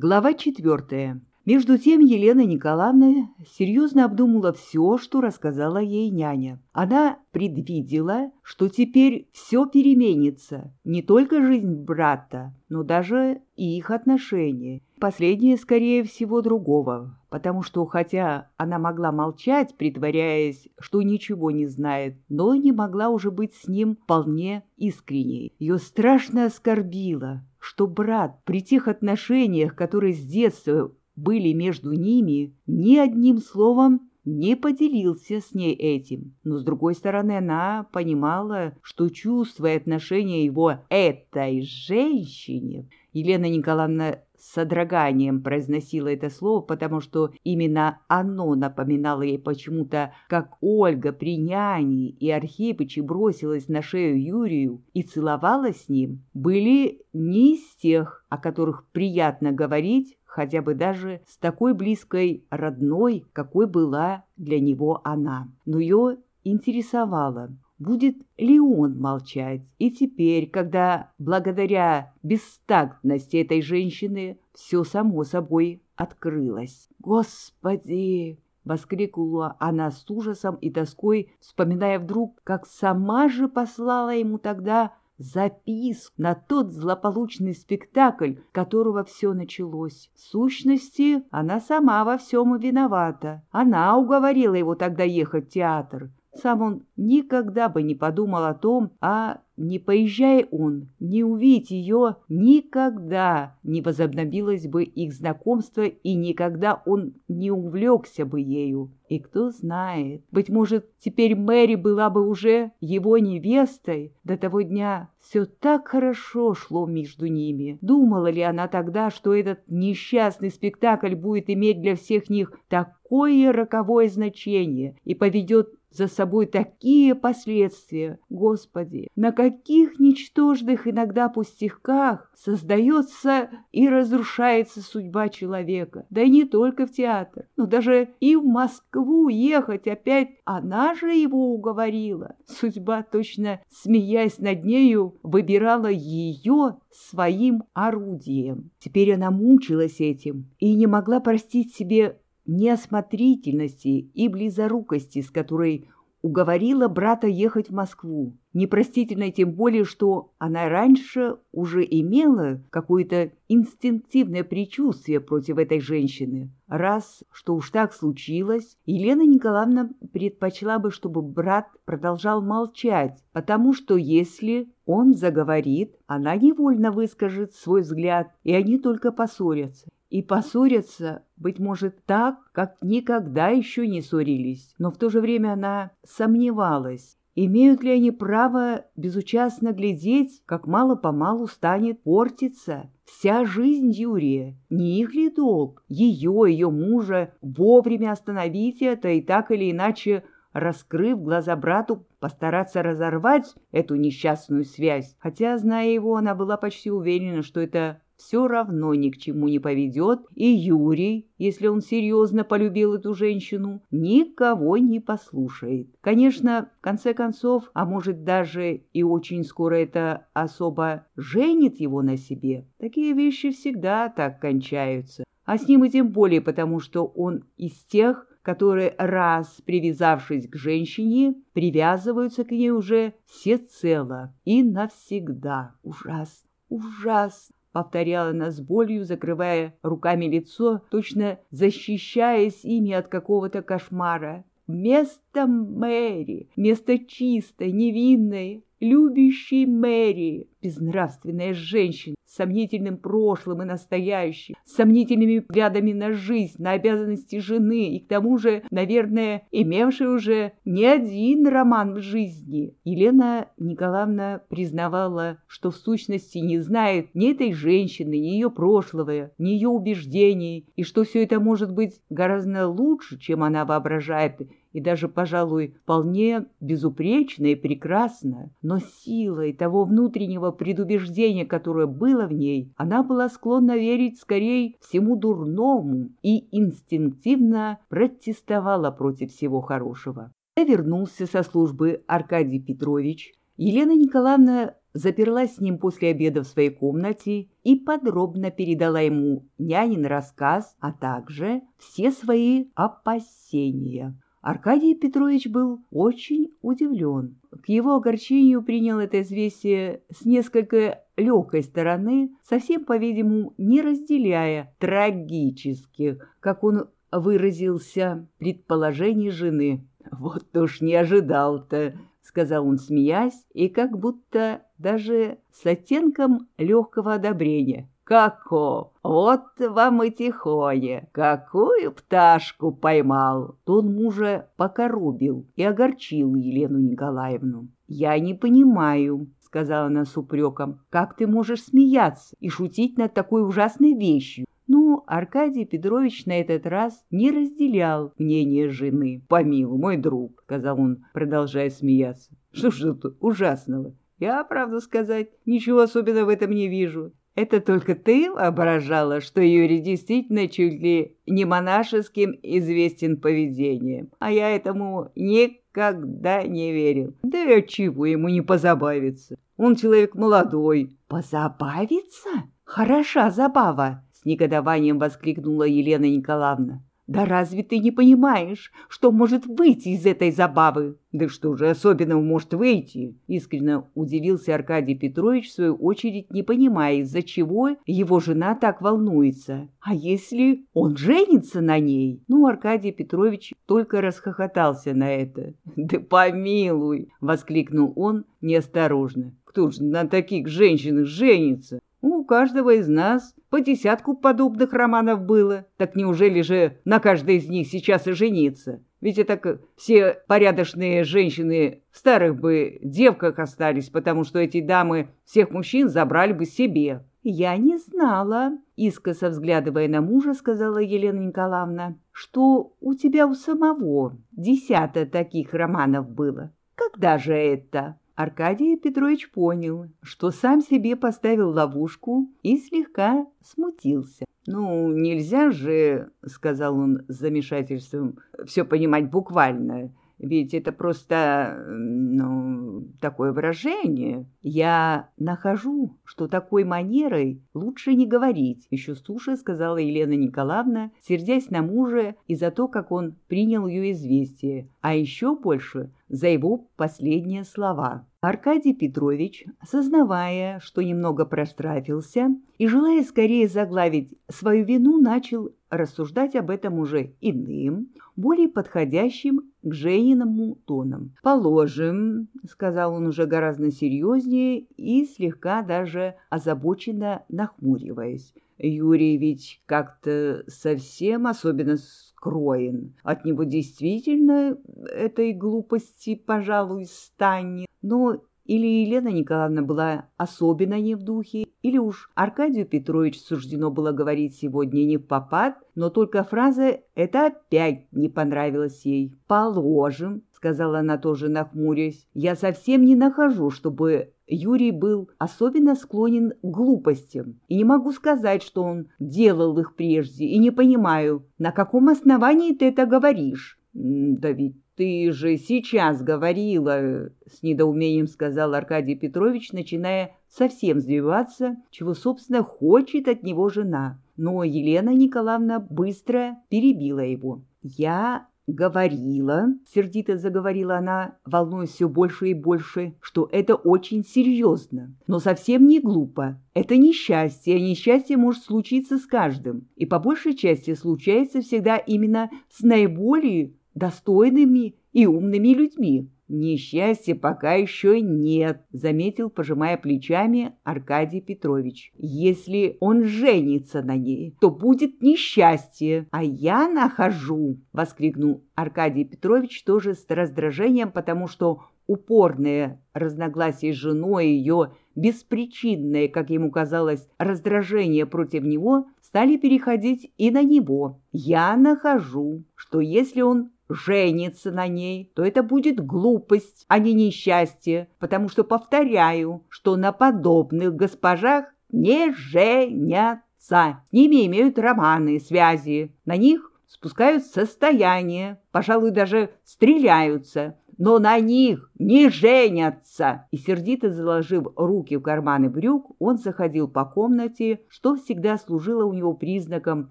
Глава четвертая. Между тем Елена Николаевна серьезно обдумала все, что рассказала ей няня. Она предвидела, что теперь все переменится, не только жизнь брата, но даже и их отношения. Последнее, скорее всего, другого, потому что, хотя она могла молчать, притворяясь, что ничего не знает, но не могла уже быть с ним вполне искренней. Ее страшно оскорбило, что брат при тех отношениях, которые с детства были между ними, ни одним словом не поделился с ней этим. Но, с другой стороны, она понимала, что чувства и отношения его этой женщине Елена Николаевна содроганием произносила это слово, потому что именно оно напоминало ей почему-то, как Ольга при няне и Архипыче бросилась на шею Юрию и целовалась с ним, были не из тех, о которых приятно говорить, хотя бы даже с такой близкой родной, какой была для него она. Но ее интересовало, будет ли он молчать. И теперь, когда благодаря бестактности этой женщины все само собой открылось. «Господи!» — воскликнула она с ужасом и тоской, вспоминая вдруг, как сама же послала ему тогда записку на тот злополучный спектакль, которого все началось. В сущности, она сама во всем виновата. Она уговорила его тогда ехать в театр. Сам он никогда бы не подумал о том, а не поезжая он, не увидеть ее, никогда не возобновилось бы их знакомство и никогда он не увлекся бы ею. И кто знает, быть может, теперь Мэри была бы уже его невестой. До того дня все так хорошо шло между ними. Думала ли она тогда, что этот несчастный спектакль будет иметь для всех них такое роковое значение и поведет за собой такие последствия. Господи, на каких ничтожных иногда пустяках создается и разрушается судьба человека. Да и не только в театр, но даже и в Москву ехать опять она же его уговорила. Судьба, точно смеясь над нею, выбирала ее своим орудием. Теперь она мучилась этим и не могла простить себе неосмотрительности и близорукости, с которой уговорила брата ехать в Москву. Непростительно тем более, что она раньше уже имела какое-то инстинктивное предчувствие против этой женщины. Раз, что уж так случилось, Елена Николаевна предпочла бы, чтобы брат продолжал молчать, потому что если он заговорит, она невольно выскажет свой взгляд, и они только поссорятся и поссорятся, быть может, так, как никогда еще не ссорились. Но в то же время она сомневалась, имеют ли они право безучастно глядеть, как мало-помалу станет портиться вся жизнь Юрия. Не их ли долг, ее, ее мужа, вовремя остановить это и так или иначе раскрыв глаза брату, постараться разорвать эту несчастную связь. Хотя, зная его, она была почти уверена, что это все равно ни к чему не поведет, и Юрий, если он серьезно полюбил эту женщину, никого не послушает. Конечно, в конце концов, а может даже и очень скоро эта особа женит его на себе. Такие вещи всегда так кончаются. А с ним и тем более, потому что он из тех, которые, раз привязавшись к женщине, привязываются к ней уже всецело и навсегда. Ужасно, ужасно. — повторяла она с болью, закрывая руками лицо, точно защищаясь ими от какого-то кошмара. «Место Мэри, место чистой, невинной, любящей Мэри, безнравственная женщина, с сомнительным прошлым и настоящим, с сомнительными взглядами на жизнь, на обязанности жены и к тому же, наверное, имевшей уже не один роман в жизни. Елена Николаевна признавала, что в сущности не знает ни этой женщины, ни ее прошлого, ни ее убеждений, и что все это может быть гораздо лучше, чем она воображает, и даже, пожалуй, вполне безупречно и прекрасно, но силой того внутреннего предубеждения, которое было в ней, она была склонна верить скорее всему дурному и инстинктивно протестовала против всего хорошего. Я вернулся со службы Аркадий Петрович. Елена Николаевна заперлась с ним после обеда в своей комнате и подробно передала ему нянин рассказ, а также все свои опасения. Аркадий Петрович был очень удивлен. К его огорчению принял это известие с несколько легкой стороны, совсем, по-видимому, не разделяя трагических, как он выразился, предположений жены. «Вот уж не ожидал-то», — сказал он, смеясь, и как будто даже с оттенком легкого одобрения. «Како! Вот вам и тихоне! Какую пташку поймал!» Тон мужа покоробил и огорчил Елену Николаевну. «Я не понимаю», — сказала она с упреком, — «как ты можешь смеяться и шутить над такой ужасной вещью? Ну, Аркадий Петрович на этот раз не разделял мнение жены. «Помилуй, мой друг», — сказал он, продолжая смеяться. «Что ж тут ужасного? Я, правду сказать, ничего особенного в этом не вижу. Это только ты воображала, что Юрий действительно чуть ли не монашеским известен поведением, а я этому никогда не верил. Да и чего ему не позабавиться? Он человек молодой. Позабавиться? Хороша забава, с негодованием воскликнула Елена Николаевна. Да разве ты не понимаешь, что может выйти из этой забавы? Да что же особенного может выйти? Искренне удивился Аркадий Петрович, в свою очередь, не понимая, из-за чего его жена так волнуется. А если он женится на ней? Ну, Аркадий Петрович только расхохотался на это. Да помилуй! Воскликнул он неосторожно. Кто же на таких женщинах женится? Каждого из нас по десятку подобных романов было. Так неужели же на каждой из них сейчас и жениться? Ведь это все порядочные женщины в старых бы девках остались, потому что эти дамы всех мужчин забрали бы себе. «Я не знала», — искоса взглядывая на мужа, сказала Елена Николаевна, «что у тебя у самого десяток таких романов было. Когда же это?» Аркадий Петрович понял, что сам себе поставил ловушку и слегка смутился. «Ну, нельзя же, — сказал он с замешательством, — все понимать буквально. Ведь это просто, ну, такое выражение. Я нахожу, что такой манерой лучше не говорить, еще суше сказала Елена Николаевна, сердясь на мужа и за то, как он принял ее известие, а еще больше за его последние слова. Аркадий Петрович, сознавая, что немного прострафился, и желая скорее загладить свою вину, начал рассуждать об этом уже иным, более подходящим к Жениному тоном. «Положим», — сказал он уже гораздо серьезнее и слегка даже озабоченно нахмуриваясь, Юрий ведь как-то совсем особенно скроен. От него действительно этой глупости, пожалуй, станет. Но или Елена Николаевна была особенно не в духе, или уж Аркадию Петрович суждено было говорить сегодня не в попад, но только фраза эта опять не понравилась ей. «Положим», — сказала она тоже нахмурясь, — «я совсем не нахожу, чтобы Юрий был особенно склонен к глупостям, и не могу сказать, что он делал их прежде, и не понимаю, на каком основании ты это говоришь. Да ведь ты же сейчас говорила, с недоумением сказал Аркадий Петрович, начиная совсем сбиваться, чего, собственно, хочет от него жена. Но Елена Николаевна быстро перебила его. «Я говорила, — сердито заговорила она, волнуясь все больше и больше, — что это очень серьезно, но совсем не глупо. Это несчастье, а несчастье может случиться с каждым, и по большей части случается всегда именно с наиболее достойными и умными людьми. «Несчастья пока еще нет», — заметил, пожимая плечами Аркадий Петрович. «Если он женится на ней, то будет несчастье, а я нахожу», — воскликнул Аркадий Петрович тоже с раздражением, потому что упорное разногласие с женой ее беспричинное, как ему казалось, раздражение против него стали переходить и на него. «Я нахожу, что если он женится на ней, то это будет глупость, а не несчастье, потому что повторяю, что на подобных госпожах не женятся. С ними имеют романы, связи, на них спускают состояние, пожалуй, даже стреляются. Но на них не женятся!» И сердито заложив руки в карманы брюк, он заходил по комнате, что всегда служило у него признаком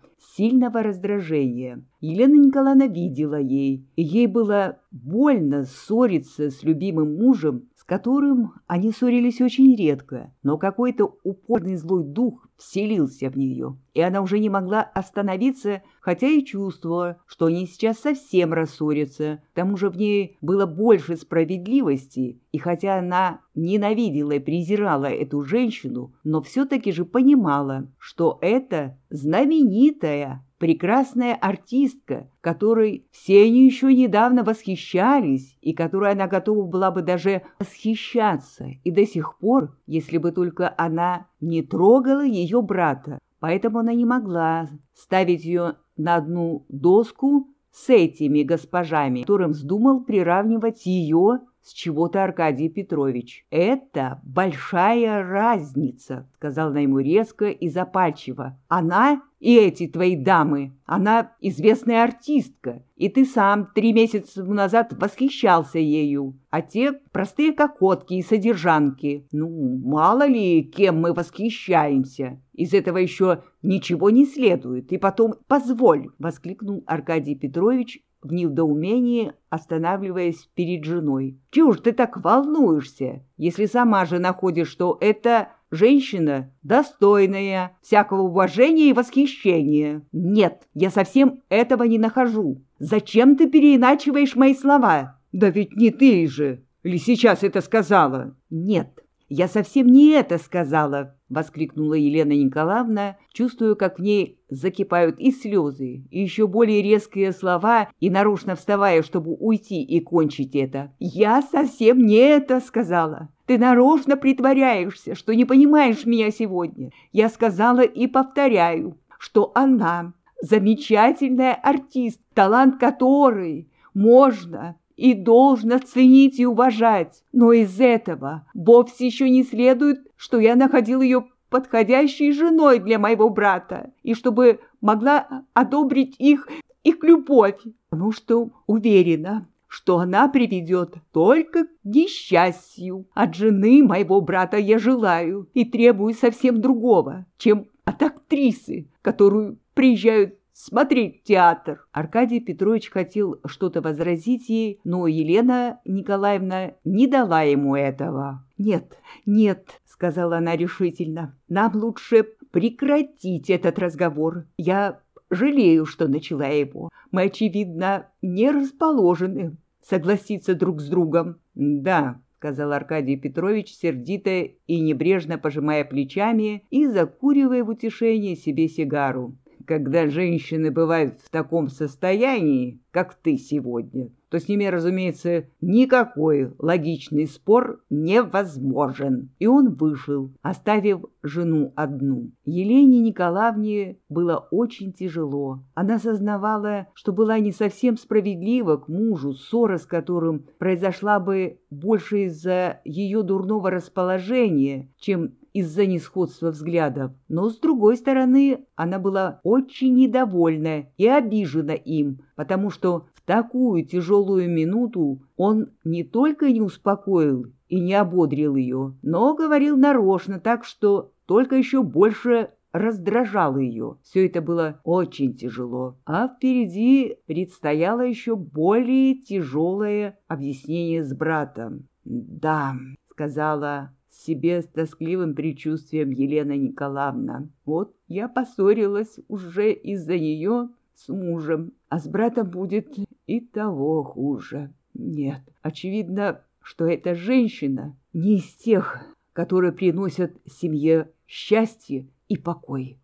сильного раздражения. Елена Николаевна видела ей, и ей было больно ссориться с любимым мужем, которым они ссорились очень редко, но какой-то упорный злой дух вселился в нее, и она уже не могла остановиться, хотя и чувствовала, что они сейчас совсем рассорятся. К тому же в ней было больше справедливости, и хотя она ненавидела и презирала эту женщину, но все-таки же понимала, что это знаменитая прекрасная артистка, которой все они еще недавно восхищались и которой она готова была бы даже восхищаться и до сих пор, если бы только она не трогала ее брата. Поэтому она не могла ставить ее на одну доску с этими госпожами, которым вздумал приравнивать ее с чего-то Аркадий Петрович. «Это большая разница», — сказала она ему резко и запальчиво. «Она и эти твои дамы. Она известная артистка, и ты сам три месяца назад восхищался ею. А те простые кокотки и содержанки. Ну, мало ли, кем мы восхищаемся. Из этого еще ничего не следует. И потом, позволь, — воскликнул Аркадий Петрович в недоумении, останавливаясь перед женой. «Чего ты так волнуешься, если сама же находишь, что это женщина достойная всякого уважения и восхищения. Нет, я совсем этого не нахожу. Зачем ты переиначиваешь мои слова? Да ведь не ты же ли сейчас это сказала? Нет, я совсем не это сказала, воскликнула Елена Николаевна, чувствуя, как в ней закипают и слезы, и еще более резкие слова, и нарочно вставая, чтобы уйти и кончить это. Я совсем не это сказала. Ты нарочно притворяешься, что не понимаешь меня сегодня. Я сказала и повторяю, что она замечательная артист, талант которой можно и должно ценить и уважать. Но из этого вовсе еще не следует, что я находил ее подходящей женой для моего брата, и чтобы могла одобрить их, их любовь. Ну что, уверена, что она приведет только к несчастью. От жены моего брата я желаю и требую совсем другого, чем от актрисы, которую приезжают смотреть театр. Аркадий Петрович хотел что-то возразить ей, но Елена Николаевна не дала ему этого. «Нет, нет», — сказала она решительно, — «нам лучше прекратить этот разговор. Я жалею, что начала его. Мы, очевидно, не расположены согласиться друг с другом. Да, сказал Аркадий Петрович, сердито и небрежно пожимая плечами и закуривая в утешение себе сигару. Когда женщины бывают в таком состоянии, как ты сегодня, то с ними, разумеется, никакой логичный спор невозможен. И он вышел, оставив жену одну. Елене Николаевне было очень тяжело. Она сознавала, что была не совсем справедлива к мужу, ссора с которым произошла бы больше из-за ее дурного расположения, чем из-за несходства взглядов, но, с другой стороны, она была очень недовольна и обижена им, потому что в такую тяжелую минуту он не только не успокоил и не ободрил ее, но говорил нарочно так, что только еще больше раздражал ее. Все это было очень тяжело. А впереди предстояло еще более тяжелое объяснение с братом. «Да», — сказала себе с тоскливым предчувствием Елена Николаевна. Вот я поссорилась уже из-за нее с мужем, а с братом будет и того хуже. Нет, очевидно, что эта женщина не из тех, которые приносят семье счастье и покой.